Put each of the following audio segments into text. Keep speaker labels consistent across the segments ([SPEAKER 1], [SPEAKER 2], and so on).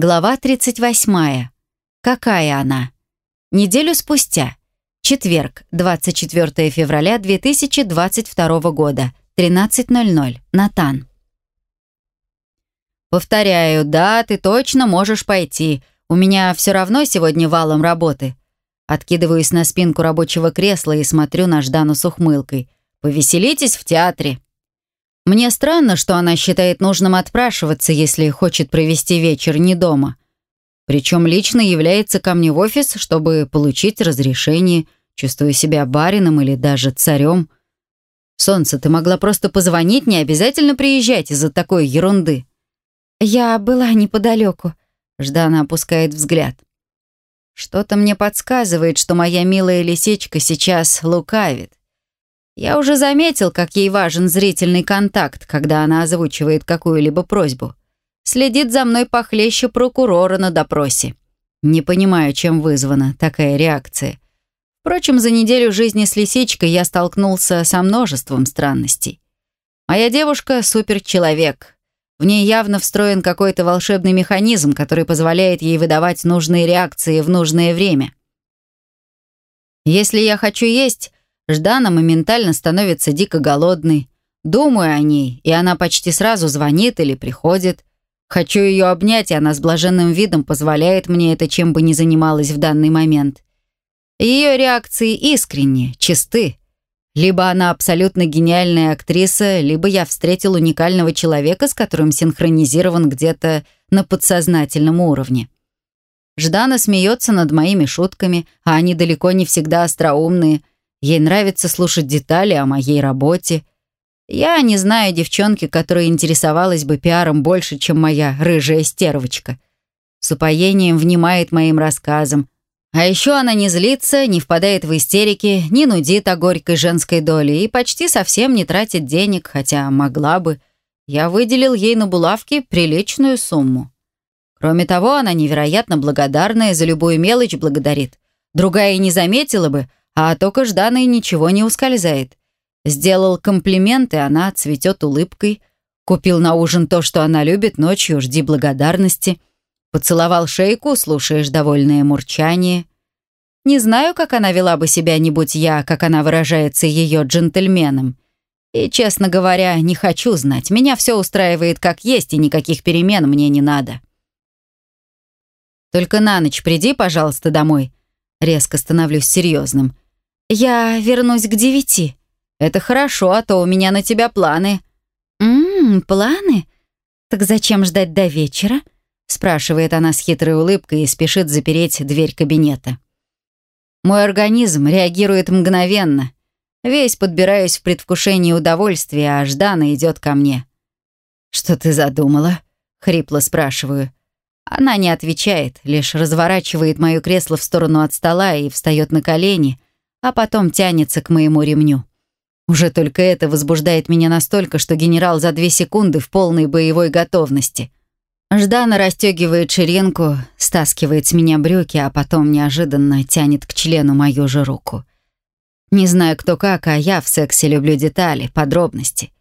[SPEAKER 1] Глава 38. Какая она? Неделю спустя. Четверг, 24 февраля 2022 года, 13.00. Натан. «Повторяю, да, ты точно можешь пойти. У меня все равно сегодня валом работы». Откидываюсь на спинку рабочего кресла и смотрю на Ждану с ухмылкой. «Повеселитесь в театре». Мне странно, что она считает нужным отпрашиваться, если хочет провести вечер не дома. Причем лично является ко мне в офис, чтобы получить разрешение, чувствуя себя барином или даже царем. «Солнце, ты могла просто позвонить, не обязательно приезжать из-за такой ерунды».
[SPEAKER 2] «Я была неподалеку», —
[SPEAKER 1] Ждана опускает взгляд. «Что-то мне подсказывает, что моя милая лисичка сейчас лукавит. Я уже заметил, как ей важен зрительный контакт, когда она озвучивает какую-либо просьбу. Следит за мной похлеще прокурора на допросе. Не понимаю, чем вызвана такая реакция. Впрочем, за неделю жизни с лисичкой я столкнулся со множеством странностей. Моя девушка — суперчеловек. В ней явно встроен какой-то волшебный механизм, который позволяет ей выдавать нужные реакции в нужное время. Если я хочу есть, Ждана моментально становится дико голодной. Думаю о ней, и она почти сразу звонит или приходит. Хочу ее обнять, и она с блаженным видом позволяет мне это, чем бы ни занималась в данный момент. Ее реакции искренние, чисты. Либо она абсолютно гениальная актриса, либо я встретил уникального человека, с которым синхронизирован где-то на подсознательном уровне. Ждана смеется над моими шутками, а они далеко не всегда остроумные – Ей нравится слушать детали о моей работе. Я не знаю девчонки, которая интересовалась бы пиаром больше, чем моя рыжая стервочка. С упоением внимает моим рассказам. А еще она не злится, не впадает в истерики, не нудит о горькой женской доле и почти совсем не тратит денег, хотя могла бы. Я выделил ей на булавки приличную сумму. Кроме того, она невероятно благодарная, за любую мелочь благодарит. Другая и не заметила бы, а только Жданой ничего не ускользает. Сделал комплимент, и она цветет улыбкой. Купил на ужин то, что она любит, ночью жди благодарности. Поцеловал шейку, слушаешь довольное мурчание. Не знаю, как она вела бы себя, не будь я, как она выражается, ее джентльменом. И, честно говоря, не хочу знать. Меня все устраивает как есть, и никаких перемен мне не надо. Только на ночь приди, пожалуйста, домой. Резко становлюсь серьезным. «Я вернусь к девяти». «Это хорошо, а то у меня на тебя планы».
[SPEAKER 2] «Ммм, планы? Так зачем ждать до вечера?» спрашивает она с хитрой улыбкой и спешит запереть дверь кабинета.
[SPEAKER 1] Мой организм реагирует мгновенно. Весь подбираюсь в предвкушении удовольствия, а Ждана идет ко мне. «Что ты задумала?» — хрипло спрашиваю. Она не отвечает, лишь разворачивает мое кресло в сторону от стола и встает на колени, а потом тянется к моему ремню. Уже только это возбуждает меня настолько, что генерал за две секунды в полной боевой готовности. Ждана расстегивает ширинку, стаскивает с меня брюки, а потом неожиданно тянет к члену мою же руку. Не знаю кто как, а я в сексе люблю детали, подробности.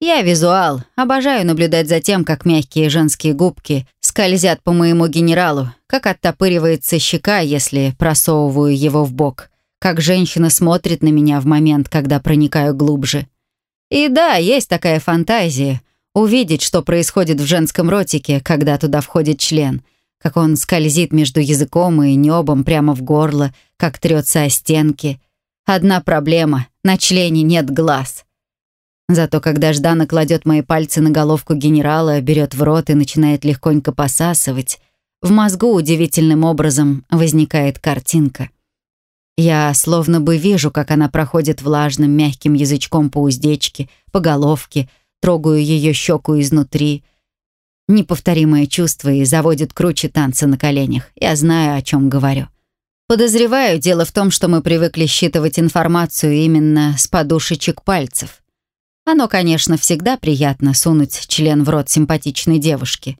[SPEAKER 1] Я визуал, обожаю наблюдать за тем, как мягкие женские губки скользят по моему генералу, как оттопыривается щека, если просовываю его в бок — как женщина смотрит на меня в момент, когда проникаю глубже. И да, есть такая фантазия — увидеть, что происходит в женском ротике, когда туда входит член, как он скользит между языком и небом прямо в горло, как трется о стенки. Одна проблема — на члене нет глаз. Зато когда Ждана кладет мои пальцы на головку генерала, берет в рот и начинает легконько посасывать, в мозгу удивительным образом возникает картинка — я словно бы вижу, как она проходит влажным мягким язычком по уздечке, по головке, трогаю ее щеку изнутри. Неповторимое чувство и заводит круче танца на коленях. Я знаю, о чем говорю. Подозреваю, дело в том, что мы привыкли считывать информацию именно с подушечек пальцев. Оно, конечно, всегда приятно сунуть член в рот симпатичной девушки,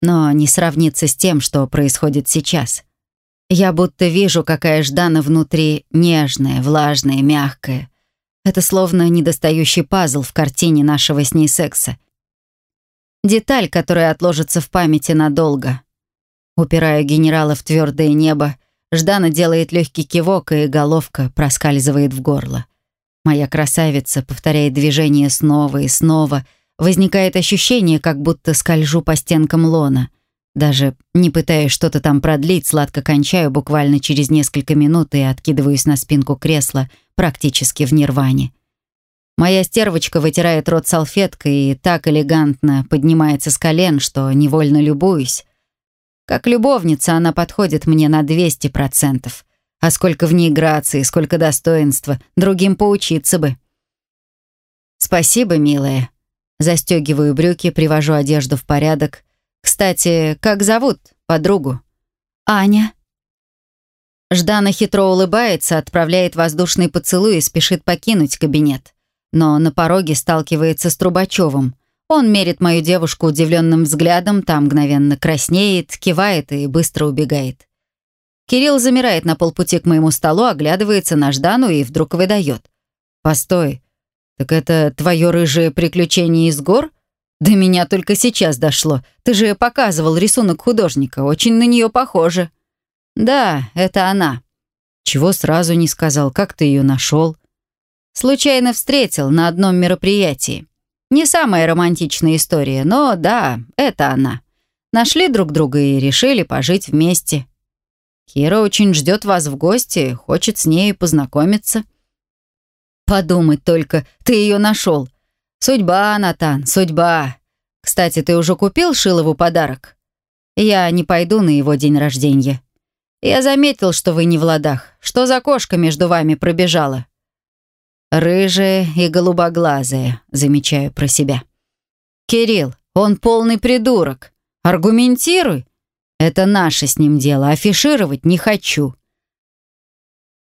[SPEAKER 1] но не сравнится с тем, что происходит сейчас. Я будто вижу, какая Ждана внутри нежная, влажная, мягкая. Это словно недостающий пазл в картине нашего с ней секса. Деталь, которая отложится в памяти надолго. Упираю генерала в твердое небо. Ждана делает легкий кивок, и головка проскальзывает в горло. Моя красавица повторяет движение снова и снова. Возникает ощущение, как будто скольжу по стенкам лона. Даже не пытаясь что-то там продлить, сладко кончаю буквально через несколько минут и откидываюсь на спинку кресла, практически в нирване. Моя стервочка вытирает рот салфеткой и так элегантно поднимается с колен, что невольно любуюсь. Как любовница она подходит мне на 200%. А сколько в ней грации, сколько достоинства, другим поучиться бы. Спасибо, милая. Застегиваю брюки, привожу одежду в порядок. Кстати, как зовут подругу?
[SPEAKER 2] Аня.
[SPEAKER 1] Ждана хитро улыбается, отправляет воздушный поцелуй и спешит покинуть кабинет. Но на пороге сталкивается с Трубачевым. Он мерит мою девушку удивленным взглядом, там мгновенно краснеет, кивает и быстро убегает. Кирилл замирает на полпути к моему столу, оглядывается на Ждану и вдруг выдает. «Постой, так это твое рыжее приключение из гор? До меня только сейчас дошло. Ты же показывал рисунок художника, очень на нее похоже». «Да, это она». «Чего сразу не сказал, как ты ее нашел?» «Случайно встретил на одном мероприятии. Не самая романтичная история, но да, это она. Нашли друг друга и решили пожить вместе. Кира очень ждет вас в гости, хочет с ней познакомиться. Подумать только, ты ее нашел. Судьба, Натан, судьба. Кстати, ты уже купил Шилову подарок? Я не пойду на его день рождения. Я заметил, что вы не в ладах. Что за кошка между вами пробежала? Рыжая и голубоглазая, замечаю про себя. Кирилл, он полный придурок. Аргументируй. Это наше с ним дело, афишировать не хочу.